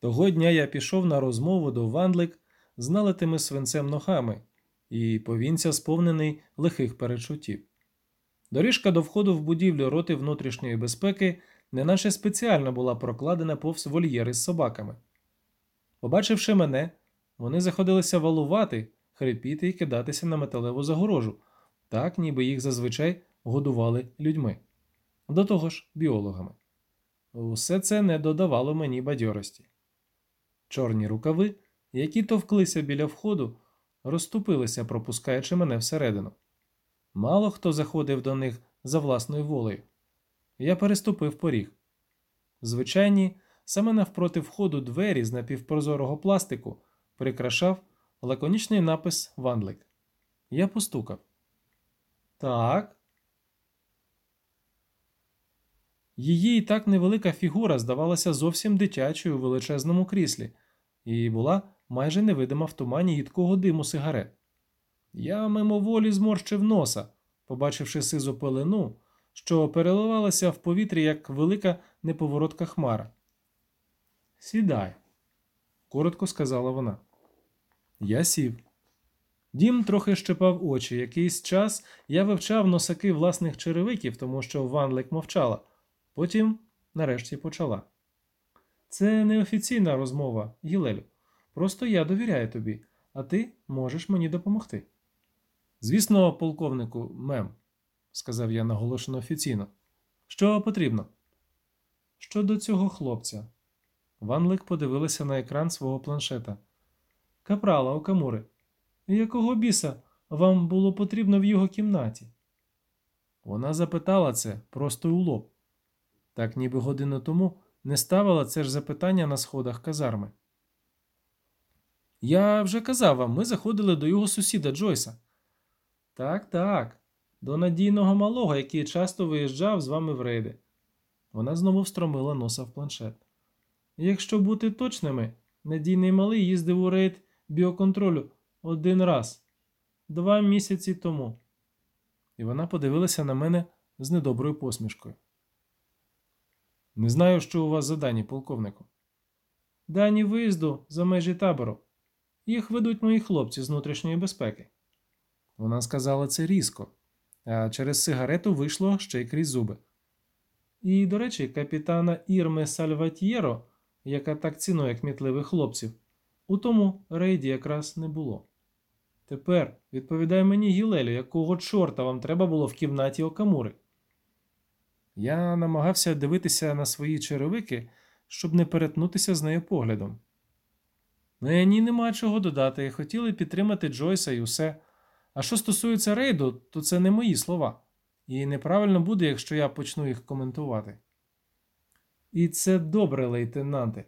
Того дня я пішов на розмову до Вандлик з налитими свинцем ногами і повінця сповнений лихих перечуттів. Доріжка до входу в будівлю роти внутрішньої безпеки неначе спеціально була прокладена повз вольєри з собаками. Побачивши мене, вони заходилися валувати, хрипіти і кидатися на металеву загорожу, так ніби їх зазвичай годували людьми. До того ж, біологами. Усе це не додавало мені бадьорості. Чорні рукави, які товклися біля входу, розступилися, пропускаючи мене всередину. Мало хто заходив до них за власною волею. Я переступив поріг. Звичайні, саме навпроти входу двері з напівпрозорого пластику прикрашав лаконічний напис Ванлик. Я постукав. Так. Її і так невелика фігура здавалася зовсім дитячою у величезному кріслі, і була майже невидима в тумані їдкого диму сигарет. Я мимоволі зморщив носа, побачивши сизу пелену, що переливалася в повітрі, як велика неповоротка хмара. Сідай, коротко сказала вона. Я сів. Дім трохи щепав очі. Якийсь час я вивчав носаки власних черевиків, тому що Ванлик мовчала. Потім, нарешті, почала. Це неофіційна розмова, Гілелю. Просто я довіряю тобі, а ти можеш мені допомогти. Звісно, полковнику, мем, сказав я наголошено офіційно. Що потрібно? Щодо цього хлопця. Ванлик подивилася на екран свого планшета. Капрала Окамури. Якого біса вам було потрібно в його кімнаті? Вона запитала це просто у лоб. Так ніби годину тому не ставила це ж запитання на сходах казарми. Я вже казав вам, ми заходили до його сусіда Джойса. Так, так, до надійного малого, який часто виїжджав з вами в рейди. Вона знову встромила носа в планшет. Якщо бути точними, надійний малий їздив у рейд біоконтролю один раз, два місяці тому. І вона подивилася на мене з недоброю посмішкою. Не знаю, що у вас за дані, полковнику. Дані виїзду за межі табору. Їх ведуть мої хлопці з внутрішньої безпеки. Вона сказала це різко, а через сигарету вийшло ще й крізь зуби. І, до речі, капітана Ірме Сальватьєро, яка так цінує кмітливих хлопців, у тому рейді якраз не було. Тепер відповідай мені, Гілелю, якого чорта вам треба було в кімнаті Окамури. Я намагався дивитися на свої черевики, щоб не перетнутися з нею поглядом. Ну, ні, нема чого додати, хотіли підтримати Джойса і усе. А що стосується рейду, то це не мої слова, і неправильно буде, якщо я почну їх коментувати. І це добре, лейтенанте.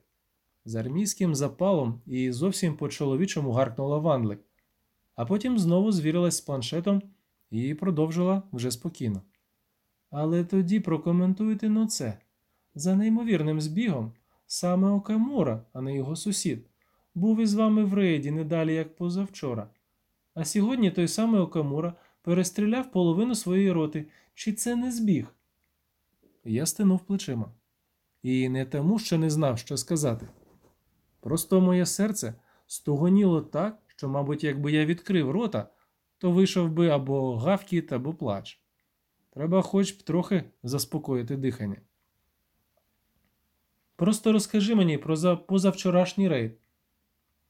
З армійським запалом і зовсім по-чоловічому гаркнула Ванлик, а потім знову звірилась з планшетом і продовжила вже спокійно. Але тоді прокоментуйте ну це. За неймовірним збігом, саме Окамура, а не його сусід, був із вами в рейді не далі, як позавчора. А сьогодні той самий Окамура перестріляв половину своєї роти. Чи це не збіг? Я стинув плечима. І не тому, що не знав, що сказати. Просто моє серце стугоніло так, що, мабуть, якби я відкрив рота, то вийшов би або гавкіт, або плач. Треба хоч б трохи заспокоїти дихання. Просто розкажи мені про позавчорашній рейд,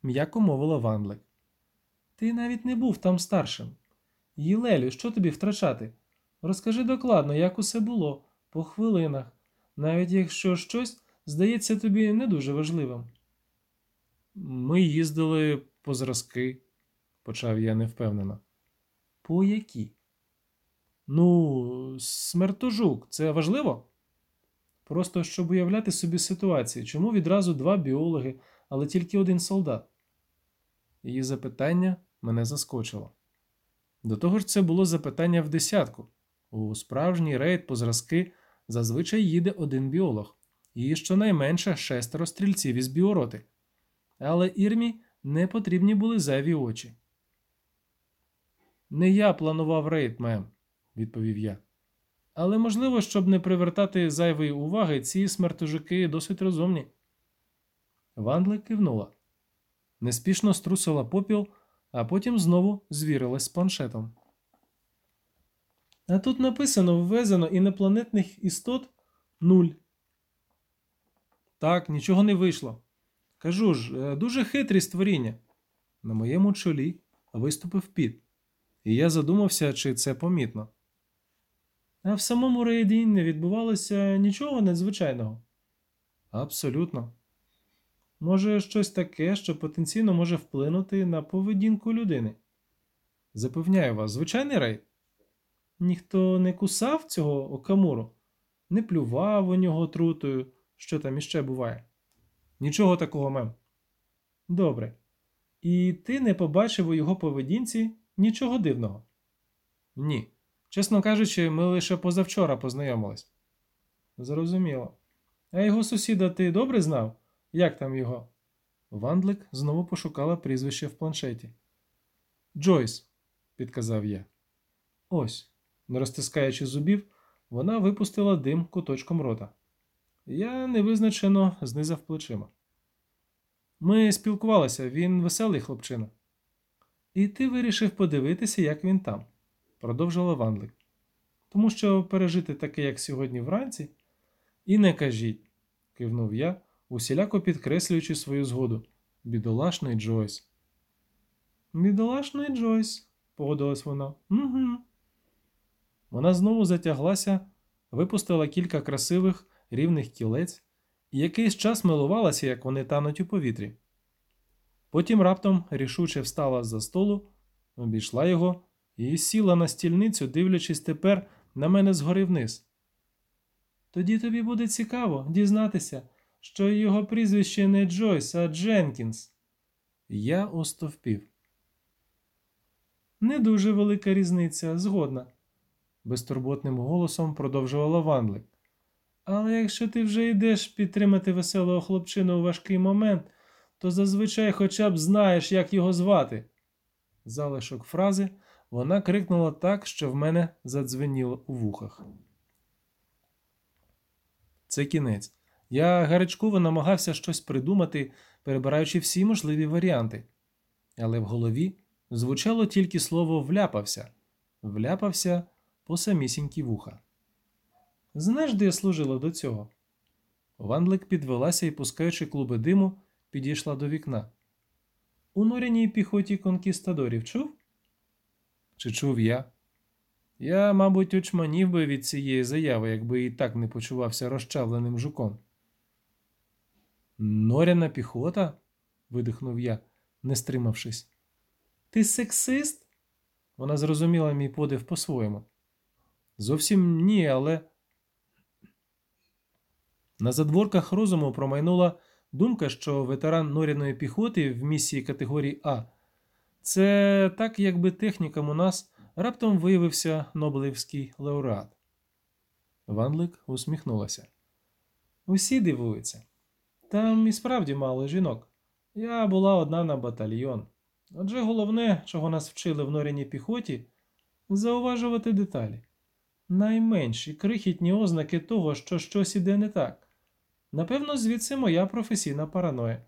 м'яко мовила Ванлик. Ти навіть не був там старшим. Єлелю, що тобі втрачати? Розкажи докладно, як усе було, по хвилинах, навіть якщо щось здається тобі не дуже важливим. Ми їздили по зразки, почав я невпевнено. По які? Ну, смертожук, це важливо? Просто щоб уявляти собі ситуацію, чому відразу два біологи, але тільки один солдат? Її запитання мене заскочило. До того ж, це було запитання в десятку. У справжній рейд по зразки зазвичай їде один біолог, і щонайменше шестеро стрільців із біороти. Але Ірмі не потрібні були зайві очі. Не я планував рейд, мем, відповів я. Але можливо, щоб не привертати зайвої уваги, ці смертожики досить розумні. Вандлик кивнула. Неспішно струсила попіл, а потім знову звірилась з планшетом. А тут написано ввезено інопланетних істот нуль. Так, нічого не вийшло. Кажу ж, е, дуже хитрі створіння. На моєму чолі виступив піт, і я задумався, чи це помітно. А в самому рейді не відбувалося нічого надзвичайного. Абсолютно. Може, щось таке, що потенційно може вплинути на поведінку людини. Запевняю вас, звичайний рейд. Ніхто не кусав цього окамуру, не плював у нього трутою, що там іще буває. Нічого такого мем. Добре. І ти не побачив у його поведінці нічого дивного? Ні. Чесно кажучи, ми лише позавчора познайомились. Зрозуміло. А його сусіда ти добре знав? Як там його? Вандлик знову пошукала прізвище в планшеті. Джойс, підказав я. Ось, не розтискаючи зубів, вона випустила дим куточком рота. Я невизначено знизав плечима. Ми спілкувалися, він веселий хлопчина. І ти вирішив подивитися, як він там, продовжила Вандлик. Тому що пережити таке, як сьогодні вранці, і не кажіть, кивнув я, усіляко підкреслюючи свою згоду. Бідолашний Джойс. Бідолашний Джойс, погодилась вона. Угу. Вона знову затяглася, випустила кілька красивих рівних кілець і якийсь час милувалася, як вони тануть у повітрі. Потім раптом рішуче встала з-за столу, обійшла його і сіла на стільницю, дивлячись тепер на мене згори вниз. Тоді тобі буде цікаво дізнатися, що його прізвище не Джойс, а Дженкінс. Я остовпів. Не дуже велика різниця, згодна, безтурботним голосом продовжувала Ванлик. Але якщо ти вже йдеш підтримати веселого хлопчину у важкий момент, то зазвичай хоча б знаєш, як його звати. Залишок фрази вона крикнула так, що в мене задзвеніло у вухах. Це кінець. Я гарячково намагався щось придумати, перебираючи всі можливі варіанти. Але в голові звучало тільки слово вляпався, вляпався по самісінькі вуха. Знаєш, де я служила до цього? Вандлик підвелася і, пускаючи клуби диму, підійшла до вікна. У норяній піхоті конкістадорів чув? Чи чув я? Я, мабуть, очманів би від цієї заяви, якби і так не почувався розчавленим жуком. Норяна піхота? видихнув я, не стримавшись. Ти сексист? Вона зрозуміла мій подив по-своєму. Зовсім ні, але. На задворках розуму промайнула думка, що ветеран норяної піхоти в місії категорії А це так, якби технікам у нас раптом виявився Нобелівський лауреат. Ванлик усміхнулася. Усі дивуються. Там і справді мало жінок. Я була одна на батальйон. Отже, головне, чого нас вчили в норяній піхоті, зауважувати деталі. Найменші крихітні ознаки того, що щось іде не так. Напевно, звідси моя професійна параноя.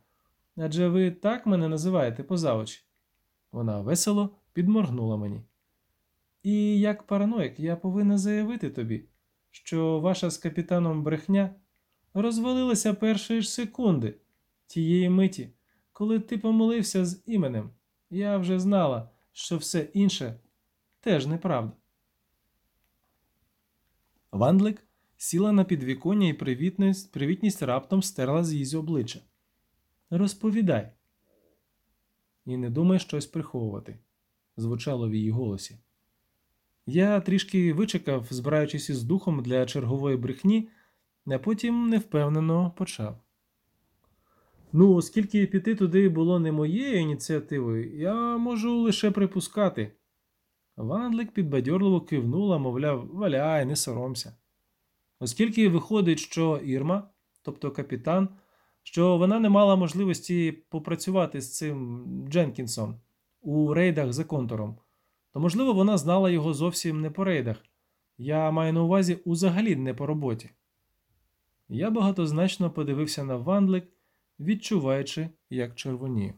Адже ви так мене називаєте позавочі. Вона весело підморгнула мені. І як параноїк, я повинна заявити тобі, що ваша з капітаном брехня розвалилася першої ж секунди тієї миті, коли ти помилився з іменем. Я вже знала, що все інше теж неправда. Вандлик сіла на підвіконня і привітність, привітність раптом стерла з її обличчя. Розповідай. І не думай щось приховувати, звучало в її голосі. Я трішки вичекав, збираючись із духом для чергової брехні, а потім невпевнено почав. Ну, оскільки піти туди було не моєю ініціативою, я можу лише припускати. Вандлик підбадьорливо кивнула, мовляв, валяй, не соромся. Оскільки виходить, що Ірма, тобто капітан, що вона не мала можливості попрацювати з цим Дженкінсом у рейдах за контуром, то, можливо, вона знала його зовсім не по рейдах. Я маю на увазі узагалі не по роботі. Я багатозначно подивився на Вандлик, відчуваючи, як червонію.